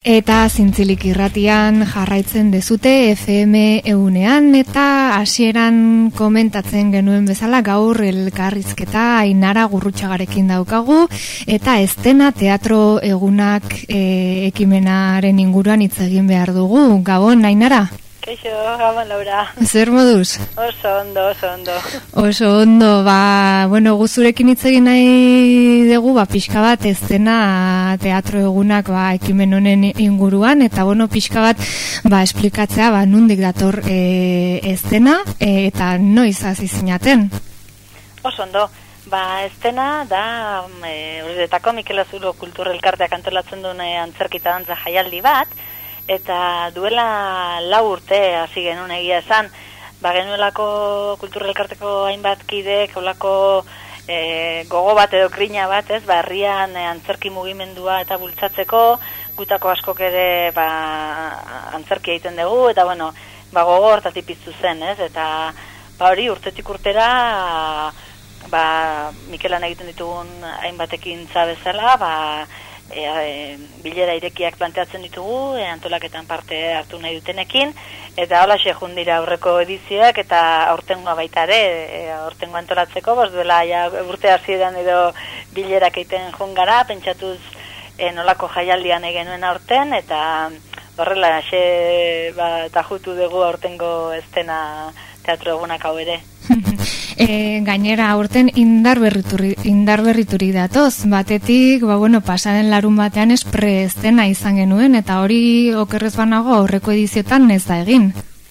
Eta zintzilik irratian jarraitzen dezute FM eunean eta hasieran komentatzen genuen bezala gaur elkarrizketa ainara gurrutxagarekin daukagu eta estena teatro egunak e, ekimenaren inguruan hitz egin behar dugu. Gabon, ainara? Kaixo, gabon, Laura. Zer moduz? Oso ondo, oso ondo. Oso ondo, ba, bueno, guzurekin hitz egin nahi dugu, ba, pixka bat ez dena teatro egunak, ba, ekimen honen inguruan, eta, bueno, pixka bat, ba, esplikatzea, ba, nundik dator e, ez dena, e, eta noiz hasi zinaten? Oso ondo. Ba, ez dena, da, e, horretako Mikel Azulo kulturrelkarteak antolatzen duen antzerkita dantza jaialdi bat, eta duela lau urte hasi genuen egia esan, ba genuelako kulturrelkarteko hainbat kidek, olako e, gogo bat edo krina bat, ez, ba herrian e, antzerki mugimendua eta bultzatzeko, gutako askok ere ba, antzerki egiten dugu, eta bueno, ba gogo hortatik piztu zen, ez, eta ba hori urtetik urtera, ba Mikelan egiten ditugun hainbatekin bezala, ba e, bilera irekiak planteatzen ditugu, e, antolaketan parte hartu nahi dutenekin, eta hola jun dira aurreko edizioak, eta aurtengoa baita ere, e, aurtengo antolatzeko, bos duela ja, urte hasieran edo bilerak egiten jun gara, pentsatuz e, nolako jaialdian egenuen aurten, eta horrela, xe, ba, tajutu dugu aurtengo estena teatro egunak hau ere. e, gainera aurten indar berrituri, indar berrituri datoz, batetik, ba, bueno, pasaren larun batean espreztena izan genuen, eta hori okerrez banago aurreko ediziotan ez da egin.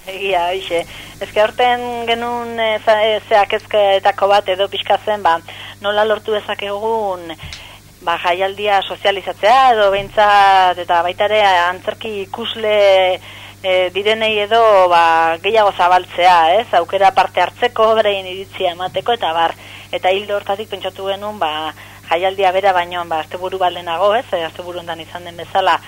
Egia, hoxe. Ez aurten genuen e, zeak ezkeetako bat edo pixka zen, ba, nola lortu egun ba, jaialdia sozializatzea edo behintzat eta baitare antzerki ikusle e, direnei edo ba, gehiago zabaltzea, ez? Aukera parte hartzeko, berein iritzia emateko, eta bar, eta hildo hortatik pentsatu genuen, ba, jaialdia bera baino, ba, azte buru baldenago, ez? E, azte buru izan den bezala,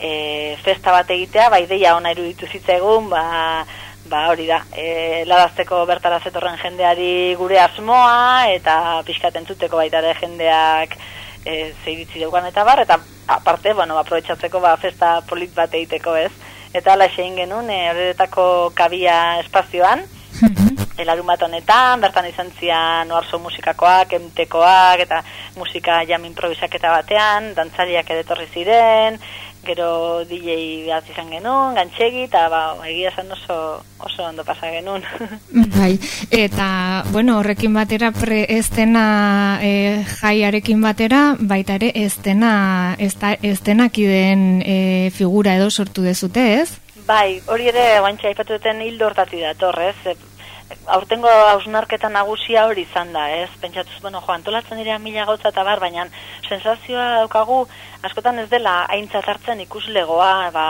e, festa bat egitea, ba, ideia ona iruditu zitzegun, ba, ba, hori da, e, ladazteko bertara zetorren jendeari gure asmoa, eta pixkaten zuteko baita jendeak, e, zeiritzi dugan eta bar, eta aparte, bueno, aprobetsatzeko ba, festa polit bat egiteko ez, eta ala xein genuen e, horretako kabia espazioan, mhm. elarun bat honetan, bertan izan zian oarzo musikakoak, emtekoak, eta musika jam improvisak eta batean, dantzariak edetorri ziren, gero DJ bat izan genuen, gantxegi, eta ba, egia zen oso, oso ondo pasa genuen. bai, eta, bueno, horrekin batera pre ez dena e, jaiarekin batera, baita ere ez ez, ez denak iden e, figura edo sortu dezute, ez? Bai, hori ere, guantxa, ipatu duten hildo hortati da, torrez, e, aurtengo hausnarketa nagusia hori izan da, ez? Pentsatuz, bueno, jo, antolatzen dira mila gauza eta bar, baina sensazioa daukagu, askotan ez dela aintzat hartzen ikuslegoa, ba,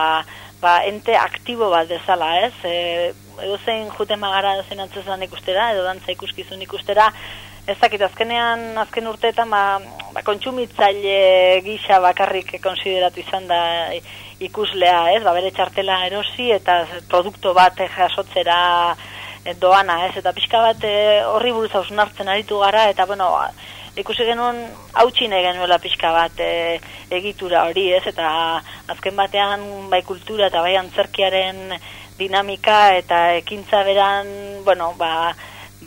ba, ente aktibo bat dezala, ez? E, edo zein jute magara zen antzezan ikustera, edo dantza ikuskizun ikustera, ez dakit, azkenean, azken urteetan, ba, ba, kontsumitzaile gisa bakarrik konsideratu izan da ikuslea, ez? Ba, bere txartela erosi eta produkto bat jasotzera, doana, ez, eta pixka bat e, horri buruz hausnartzen aritu gara, eta, bueno, ikusi genuen hautsi genuela pixka bat e, egitura hori, ez, eta azken batean bai kultura eta bai antzerkiaren dinamika eta ekintza beran, bueno, ba,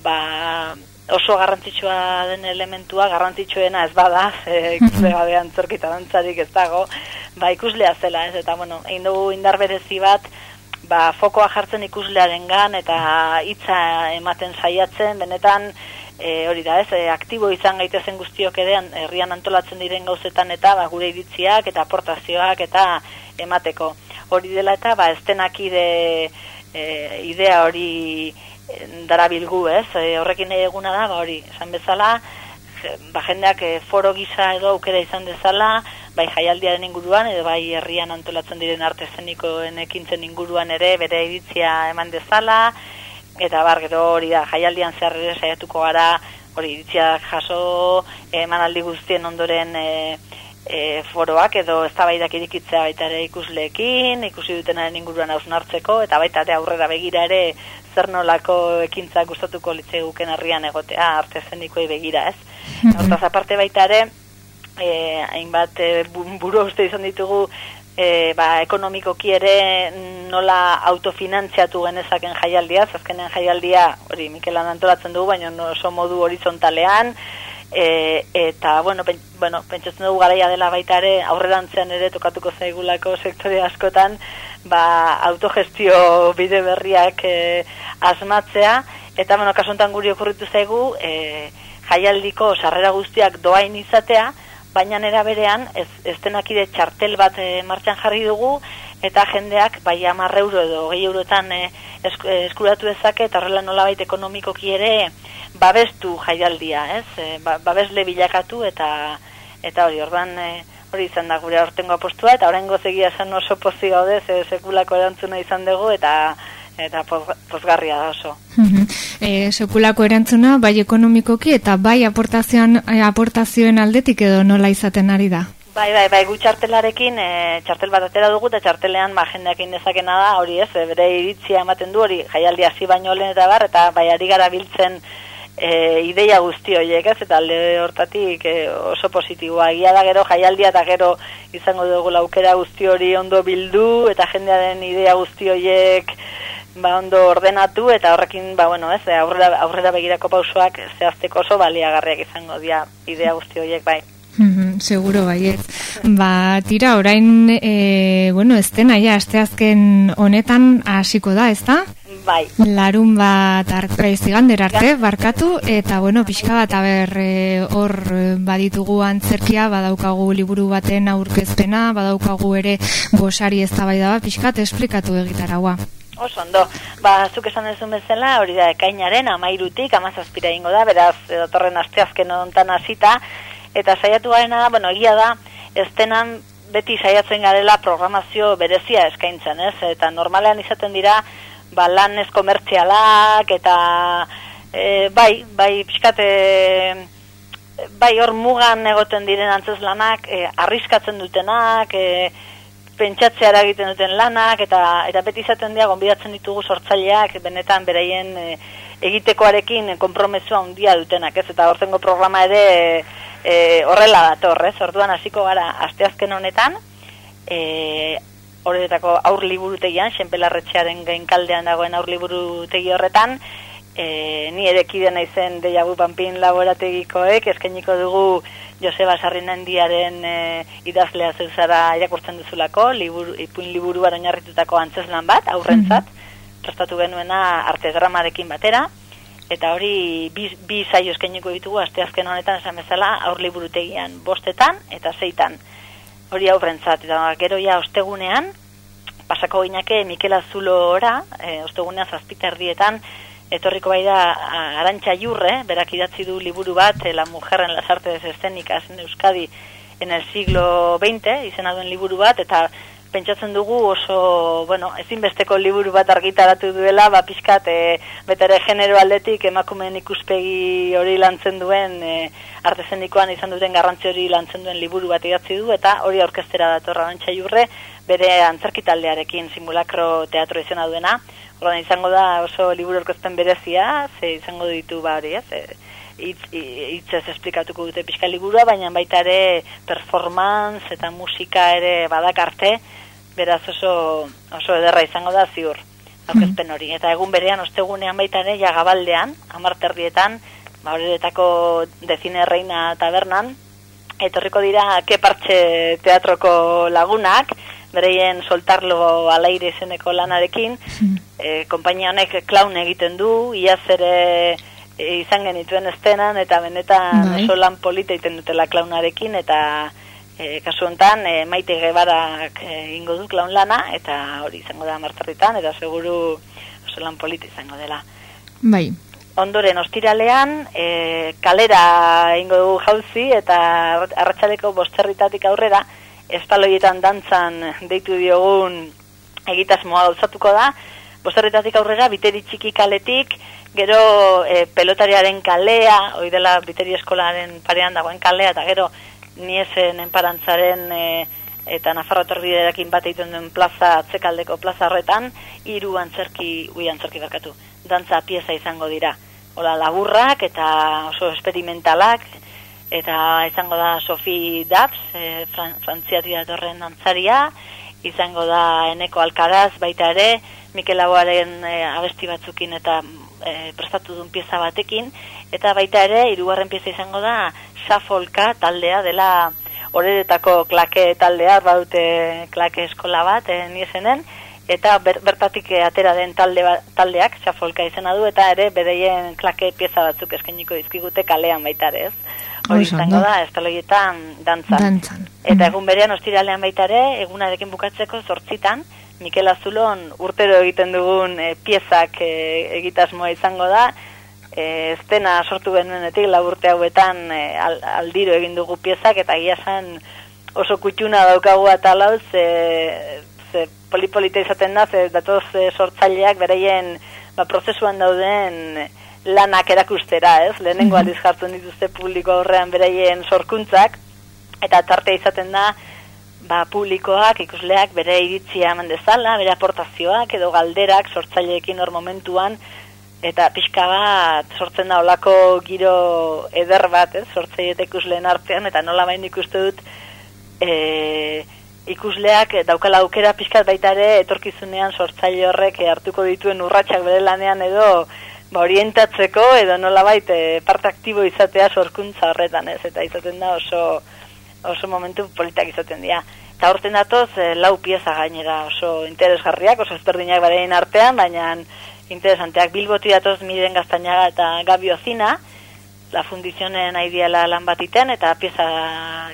ba, oso garrantzitsua den elementua, garrantzitsuena ez bada, e, ikusle gabe antzerkita dantzarik ez dago, ba, ikuslea zela, ez, eta, bueno, egin dugu indar berezi bat, ba, fokoa jartzen ikuslearen gan, eta hitza ematen saiatzen, benetan, e, hori da ez, e, aktibo izan gaitezen guztiok edean, herrian antolatzen diren gauzetan eta ba, gure iritziak eta aportazioak eta emateko. Hori dela eta, ba, estenak ide, e, idea hori e, darabilgu ez, e, horrekin eguna da, ba, hori, esan bezala, ba, jendeak e, foro gisa edo aukera izan dezala, bai jaialdiaren inguruan edo bai herrian antolatzen diren arte zenikoen ekintzen inguruan ere bere iritzia eman dezala eta bar gero hori da jaialdian zer ere saiatuko gara hori iritzia jaso emanaldi guztien ondoren e, e, foroak edo eztabaidak irikitzea baita ere ikusleekin, ikusi dutenaren inguruan hausnartzeko eta baita ere aurrera begira ere zer nolako ekintza gustatuko litzeguken herrian egotea arte zenikoei begira, ez? Mm Hortaz aparte baita ere, e, hainbat e, buru uste izan ditugu e, ba, ekonomikoki ere nola autofinantziatu genezaken jaialdia, azkenen jaialdia, hori Mikelan antolatzen dugu, baina oso modu horizontalean, e, eta, bueno, pen, bueno, pentsatzen dugu garaia dela baita ere, aurrerantzean ere tokatuko zaigulako sektore askotan, ba, autogestio bide berriak e, asmatzea, eta, bueno, kasuntan guri okurritu zaigu, e, jaialdiko sarrera guztiak doain izatea, baina nera berean ez, denakide txartel bat e, martxan jarri dugu eta jendeak bai amarre euro edo gehi eurotan e, eskuratu dezake eta horrela nolabait ekonomikoki ere babestu jaialdia, ez? E, ba, babesle bilakatu eta eta hori orban e, hori izan da gure aurtengo apostua eta oraingo zegia zen oso pozi gaude ze sekulako erantzuna izan dugu eta eta pozgarria da oso. e, sekulako erantzuna, bai ekonomikoki eta bai aportazioan, e, aportazioen aldetik edo nola izaten ari da? Bai, bai, bai, gu txartelarekin, e, txartel bat atera dugu eta txartelean ba, jendeak indezakena da, hori ez, e, bere iritzia ematen du, hori jaialdi hasi baino lehen eta bar, eta bai ari gara biltzen e, ideia guzti horiek, ez, eta alde hortatik e, oso positiboa. Egia da gero jaialdia eta gero izango dugu laukera guzti hori ondo bildu, eta jendearen idea guzti horiek ba, ondo ordenatu eta horrekin ba, bueno, ez, aurrera, aurrera begirako pausoak zehazteko oso baliagarriak izango dira idea guzti horiek bai. seguro baiet. Ba, tira, orain, e, bueno, ez dena, ja, asteazken honetan hasiko da, ez da? Bai. Larun bat zigander arte, barkatu, eta, bueno, pixka bat, aber, e, hor baditugu antzerkia, badaukagu liburu baten aurkezpena, badaukagu ere gosari ez da bai da, pixkat, esplikatu egitaragua. Oso ondo, ba, zuk esan dezun bezala, hori da, ekainaren, amairutik, amazazpira ingo da, beraz, datorren asteazken ontan hasita, eta saiatu garena, bueno, egia da, ez denan beti saiatzen garela programazio berezia eskaintzen, ez? Eta normalean izaten dira, ba, lan ez komertzialak, eta, e, bai, bai, pixkate, bai, hor mugan egoten diren antzez lanak, e, arriskatzen dutenak, e, pentsatzeara egiten duten lanak eta eta beti izaten dira gonbidatzen ditugu sortzaileak benetan beraien e, egitekoarekin konpromesu handia dutenak, ez? Eta hortengo programa ere e, horrela dator, ez? Orduan hasiko gara asteazken honetan, eh horretako aur liburutegian, Xenpelarretxearen gainkaldean dagoen aur liburutegi horretan, e, ni ere kide naizen Deiabu Pampin laborategikoek eskainiko dugu Joseba Sarrinendiaren e, idazlea zara irakurtzen duzulako, liburu, ipuin liburuan oinarritutako antzeslan bat, aurrentzat, mm prestatu genuena arte dramarekin batera, eta hori bi, bi saio eskainiko ditugu asteazken honetan esan bezala aur liburutegian bostetan eta zeitan. Hori aurrentzat, eta gero ja ostegunean, pasako ginake Mikel Azulo ora, e, ostegunean zazpita erdietan, etorriko bai da Arantxa Jurre, berak idatzi du liburu bat, eh, La mujer en las artes escénicas en Euskadi en el siglo XX, izena duen liburu bat, eta pentsatzen dugu oso, bueno, ezinbesteko liburu bat argitaratu duela, ba, pixkat, e, betere genero aldetik emakumeen ikuspegi hori lantzen duen, e, artezenikoan izan duten garrantzi hori lantzen duen liburu bat idatzi du, eta hori aurkestera datorra Arantxa Jurre, bere antzerkitaldearekin simulakro teatro izena duena, Ordan izango da oso liburu orkezten berezia, ze izango ditu ba hori, ez? Itz ez esplikatuko dute pixka liburua, baina baita ere performance eta musika ere badakarte, beraz oso, oso ederra izango da ziur aurkezpen hori. Eta egun berean, ostegunean baita ere, jagabaldean, amarterdietan, ba horretako dezine reina tabernan, etorriko dira kepartxe teatroko lagunak, bereien soltarlo alaire izeneko lanarekin, mm. e, kompainia honek klaun egiten du, iaz ere e, izan genituen estenan, eta benetan bai. oso lan polita egiten dutela klaunarekin, eta e, kasu honetan e, maite gebarak e, ingo du klaun lana, eta hori izango da martarritan, eta seguru oso lan polita izango dela. Bai. Ondoren, ostiralean, e, kalera ingo du jauzi, eta arratsaleko bosterritatik aurrera, espaloietan dantzan deitu diogun egitasmoa gauzatuko da, bostarretatik aurrera, biteri txiki kaletik, gero e, pelotariaren kalea, hoi dela biteri eskolaren parean dagoen kalea, eta gero niesen enparantzaren e, eta Nafarro Torbiderakin bat egiten duen plaza, atzekaldeko plaza horretan, hiru antzerki, ui antzerki barkatu, dantza pieza izango dira. Hola, laburrak eta oso experimentalak, eta izango da Sofi Dabs, e, Fran, frantziatik datorren antzaria, izango da eneko alkaraz baita ere, Mikel Laboaren e, abesti batzukin eta e, prestatu duen pieza batekin, eta baita ere, irugarren pieza izango da, Safolka taldea dela horretako klake taldea, baute klake eskola bat, e, niesenen, eta bertatik atera den talde ba, taldeak, Safolka izena du, eta ere, bedeien klake pieza batzuk eskeniko dizkigute kalean baita ere, ez? Hori izango da, estaloietan dantzan. dantzan. Eta egun berean ostiralean baita ere, egunarekin bukatzeko zortzitan, Mikel Azulon urtero egiten dugun e, piezak e, egitasmoa izango da, e, estena sortu benuenetik laburte hauetan e, aldiro egin dugu piezak, eta gila zen oso kutxuna daukagu eta lau, ze, ze polipolita izaten da, ze datoz e, sortzaileak bereien ba, prozesuan dauden lanak erakustera, ez? Lehenengo aldiz jartzen dituzte publiko horrean bereien sorkuntzak, eta tarte izaten da, ba, publikoak, ikusleak, bere iritzia eman dezala, bere aportazioak edo galderak sortzaileekin hor momentuan, eta pixka bat sortzen da olako giro eder bat, ez, sortzaile eta ikusleen artean, eta nola bain ikuste dut, e, ikusleak daukala aukera pixkat baita ere etorkizunean sortzaile horrek hartuko dituen urratsak bere lanean edo ba, orientatzeko edo nola baita e, parte aktibo izatea sorkuntza horretan ez? Eta izaten da oso oso momentu politak izaten dira. Eta horten datoz, e, lau pieza gainera oso interesgarriak, oso ezberdinak barein artean, baina interesanteak. Bilboti datoz miren gaztainaga eta gabio zina, la fundizionen aidiala lan batiten, eta pieza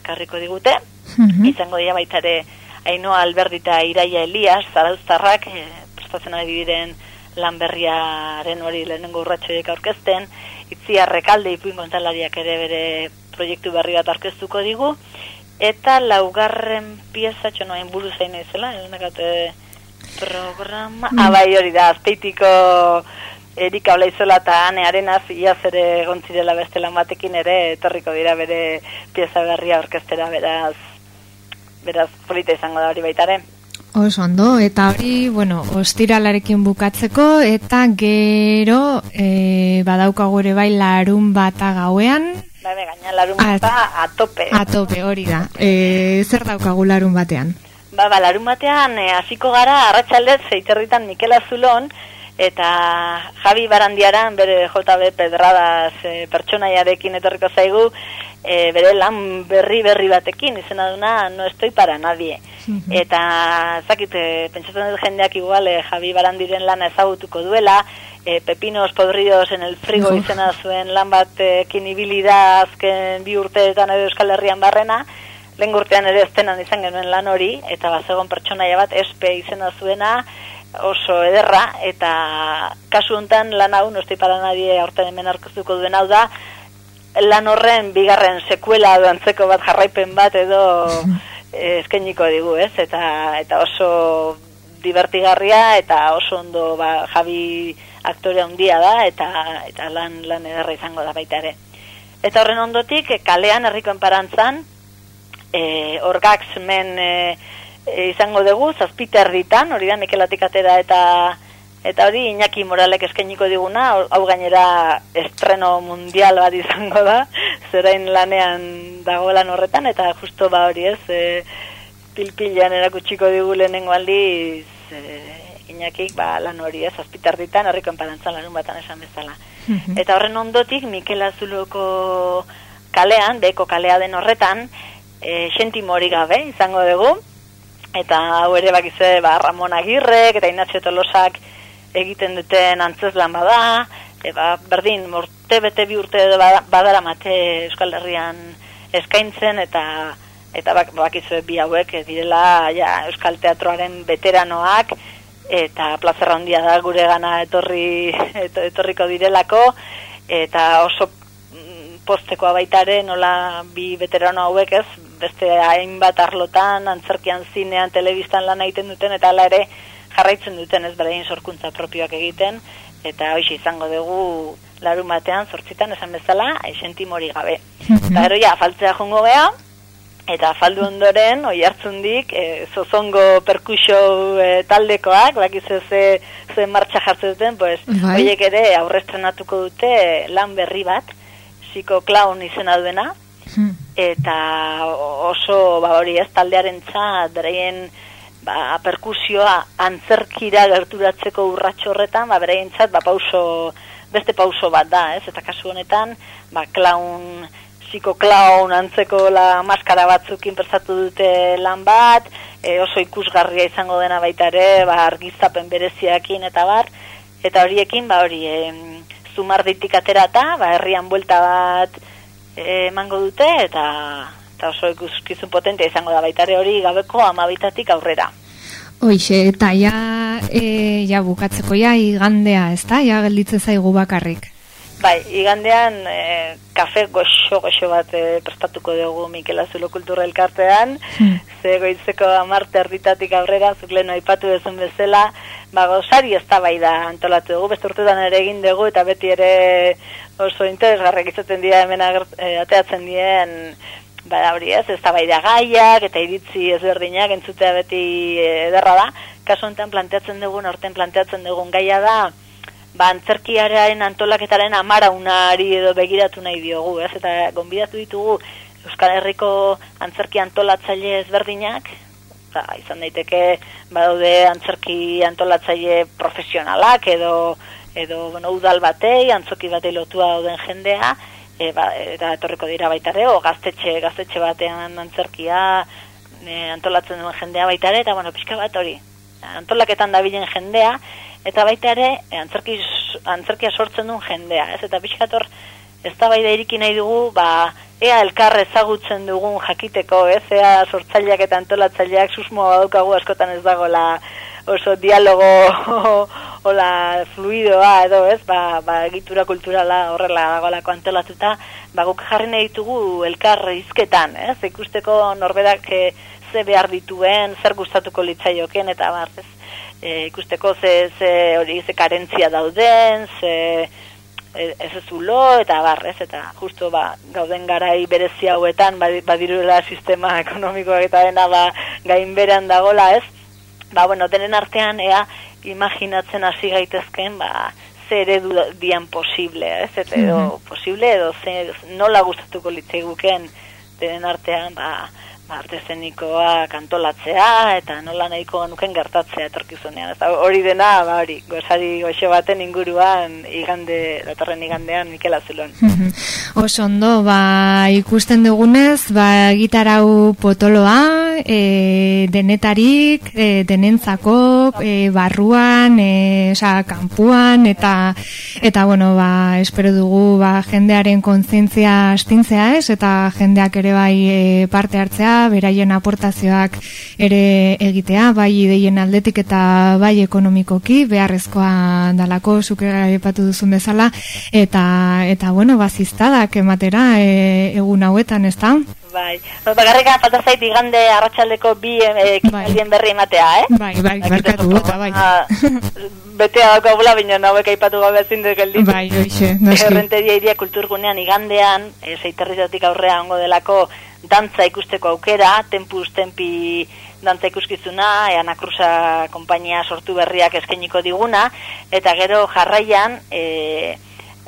karriko digute, mm izango dira baitare Ainoa Alberdita Iraia Elias, zarauztarrak, e, prestatzen ari diren lan berriaren hori lehenengo urratxoiek aurkezten, itziarrekalde ipuin kontalariak ere bere proiektu berri bat aurkeztuko digu, eta laugarren pieza txonoain buru zein ezela, elenakate programa, mm. abai hori da, azpeitiko Erika Olaizola eta Ane iaz ere gontzirela beste lan batekin ere etorriko dira bere pieza berria orkestera beraz beraz polita izango da hori baitare. Oso ondo, eta hori, bueno, ostiralarekin bukatzeko, eta gero e, badaukago ere bai larun bata gauean, Bai, gaina larun bata a tope. A tope, hori da. E, zer daukagu larun batean? Ba, ba, larun batean e, hasiko gara arratsaldez zeiterritan Mikel Azulon eta Javi Barandiaran bere JB Pedradas e, pertsonaiarekin etorriko zaigu e, bere lan berri berri batekin izena duna no estoy para nadie. Eta zakit, e, pentsatzen dut jendeak igual e, Javi Barandiren lana ezagutuko duela, e, pepinos podridos en el frigo izena zuen lan batekin ibili da azken bi urteetan edo Euskal Herrian barrena, lehen urtean ere eztenan izan genuen lan hori, eta bazegon pertsonaia bat espe izena zuena, oso ederra, eta kasu hontan lan hau, nostei para nadie aurten hemen arkoztuko duen hau da, lan horren bigarren sekuela antzeko bat jarraipen bat edo eskeniko digu, ez? Eta, eta oso divertigarria eta oso ondo ba, Javi aktore handia da eta eta lan lan ederra izango da baita ere. Eta horren ondotik kalean herriko enparantzan eh orgax men e, e, izango dugu zazpiterritan, hori da Mikelatik atera eta eta hori Iñaki Moralek eskainiko diguna, hau gainera estreno mundial bat izango da, zerain lanean dagoelan horretan eta justo ba hori ez, e, pilpilan erakutsiko digu lehenengo aldiz e, Iñakik ba, lan hori ez, azpitarditan, horriko enparantzan lanun batan esan bezala. Mhm. Eta horren ondotik, Mikel Azuloko kalean, beko kalea den horretan, e, xenti mori gabe, izango dugu, eta hau ere bakize, ba, Ramon Agirrek, eta Inatxe Tolosak egiten duten antzeslan bada, e, ba, berdin, morte bete bi urte badara mate Euskal Herrian eskaintzen, eta eta bak, bakizu bi hauek direla ja, Euskal Teatroaren veteranoak, eta plazera handia da gure gana etorri etorriko direlako eta oso mm, postekoa baitare nola bi veterano hauek ez? Beste hainbat arlotan antzerkian zinean telebistan lan egiten duten eta hala ere jarraitzen duten ez beraien sorkuntza propioak egiten eta hoxe izango dugu larun batean sortzitan esan bezala esenti mori gabe eta gero ja faltzea jongo geha Eta faldu ondoren, oi hartzundik, e, zozongo perkusio e, taldekoak, bakiz ze, ze martxa jartzen duten, pues, bai. oiek ere aurrestrenatuko dute lan berri bat, ziko klaun izena duena, hmm. eta oso, ba hori ez, taldearen txat, ba, perkusioa antzerkira gerturatzeko urratxo horretan, ba, bereintzat, ba, pauso, beste pauso bat da, ez? Eta kasu honetan, ba, klaun, klaun antzeko la maskara batzukin prestatu dute lan bat, e, oso ikusgarria izango dena baita ere, ba, argiztapen bereziakin eta bar, eta horiekin, ba, hori, e, zumarditik aterata, ba, herrian buelta bat e, emango dute, eta, eta oso ikuskizun potentea izango da baita ere hori gabeko amabitatik aurrera. Hoixe, eta ja, e, ja bukatzeko ja igandea, ez da? Ja gelditzen zaigu bakarrik. Bai, igandean e, kafe goxo goxo bat e, prestatuko dugu Mikel Azulo Kultura Elkartean, hmm. ze goitzeko amarte arditatik aurrera, zuk lehenu aipatu dezun bezala, ba, gozari ez da bai da antolatu dugu, beste urtetan ere egin dugu, eta beti ere oso interesgarrek izaten dira hemen e, ateatzen dien, ba, hori ez, ez gaiak, eta iritzi ezberdinak entzutea beti ederra da, kasu enten planteatzen dugun, orten planteatzen dugun gaia da, ba, antzerkiaren antolaketaren amara unari edo begiratu nahi diogu, ez? Eta gonbidatu ditugu Euskal Herriko antzerki antolatzaile ezberdinak, ba, izan daiteke badaude antzerki antolatzaile profesionalak edo edo bueno, udal batei, antzoki batei lotua dauden jendea, e, ba, eta etorriko dira baita ere, o gaztetxe, gaztetxe batean antzerkia e, antolatzen duen jendea baita ere, eta bueno, pixka bat hori, antolaketan dabilen jendea, eta baita ere antzerki, antzerkia sortzen duen jendea, ez? Eta pixkator ez da bai iriki nahi dugu, ba, ea elkar ezagutzen dugun jakiteko, ez? Ea sortzaileak eta antolatzaileak susmoa badukagu askotan ez dagoela oso dialogo hola fluidoa edo, ez? Ba, ba egitura kulturala horrela dagoelako antolatuta, ba guk jarri nahi ditugu elkar izketan, ez? Ikusteko norberak eh, ze behar dituen, zer gustatuko litzaioken eta bar, ez? e, ikusteko ze, ze hori ze karentzia dauden, ze e, ez ez ulo, eta barrez, eta justo ba, gauden garai berezi hauetan, badirula sistema ekonomikoak eta dena ba, gain berean dagola, ez? Ba, bueno, denen artean, ea, imaginatzen hasi gaitezken, ba, ze eredu dian posible, ez? Eta edo, posible, edo, ze, nola gustatuko litzei guken, denen artean, ba, artezenikoa kantolatzea eta nola nahiko nuken gertatzea etorkizunean. Eta hori dena, ba hori, gozari goxe baten inguruan igande, datorren igandean Mikel Azulon. Oso ondo, ba ikusten dugunez, ba gitarau potoloa, e, denetarik, e, denentzako, e, barruan, e, oza, kanpuan, eta, eta bueno, ba, espero dugu, ba, jendearen kontzientzia astintzea ez, eta jendeak ere bai e, parte hartzea, beraien aportazioak ere egitea, bai ideien aldetik eta bai ekonomikoki, beharrezkoa dalako, zuke epatu duzun bezala, eta, eta bueno, baziztadak ematera e, egun hauetan, ez da? Bai, bakarrika falta zait igande arratsaldeko bi e, bai. berri ematea, eh? Bai, bai, barkatu, eta bai. Betea dako bula, baina nauek aipatu gabe ezin dut gelditu. Bai, oixe, noski. Errenteria iria kulturgunean igandean, e, zeiterritatik aurrea ongo delako, dantza ikusteko aukera, tempuz tempi dantza ikuskizuna, ean akruza kompainia sortu berriak eskeniko diguna, eta gero jarraian, e,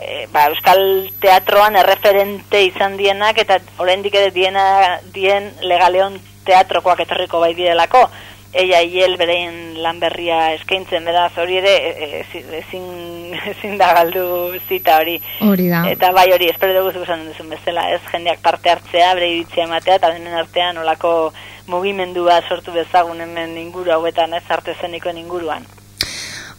e, ba, Euskal Teatroan erreferente izan dienak, eta oraindik ere diena, dien legaleon teatrokoak etorriko bai direlako, eia hiel berein lan berria eskaintzen beraz hori ere e, e, ezin, ezin da galdu zita hori. Hori da. Eta bai hori, espero dugu zuzen duzun bezala, ez jendeak parte hartzea, bere iritzia ematea, eta denen artean olako mugimendua sortu bezagun hemen inguru hauetan, ez arte zenikoen inguruan.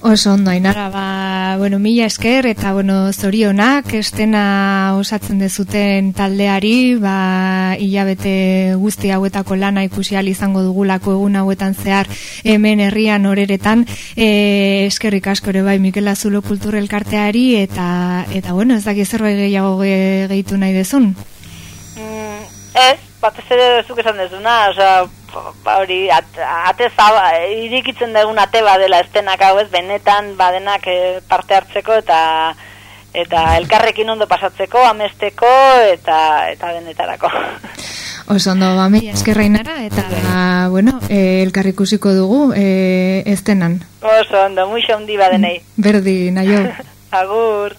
Oso ondo, inara, ba, bueno, mila esker, eta, bueno, zorionak, estena osatzen dezuten taldeari, ba, hilabete guzti hauetako lana ikusi izango dugulako egun hauetan zehar hemen herrian horeretan, e, eskerrik asko ere bai Mikel Azulo Kulturelkarteari, eta, eta, bueno, ez daki zerbait gehiago gehitu nahi dezun? Mm, ez, bat ez ere zuk esan dezuna, oza, ba hori ate zaba, irikitzen dugun ate badela estenak hau ez benetan badenak e, parte hartzeko eta eta elkarrekin ondo pasatzeko, amesteko eta eta denetarako. Oso ondo, ba, mila eskerrainara, eta, bueno, e, elkarrikusiko dugu, e, estenan. Oso ondo, muixo hundi badenei. Berdi, naio. Agur.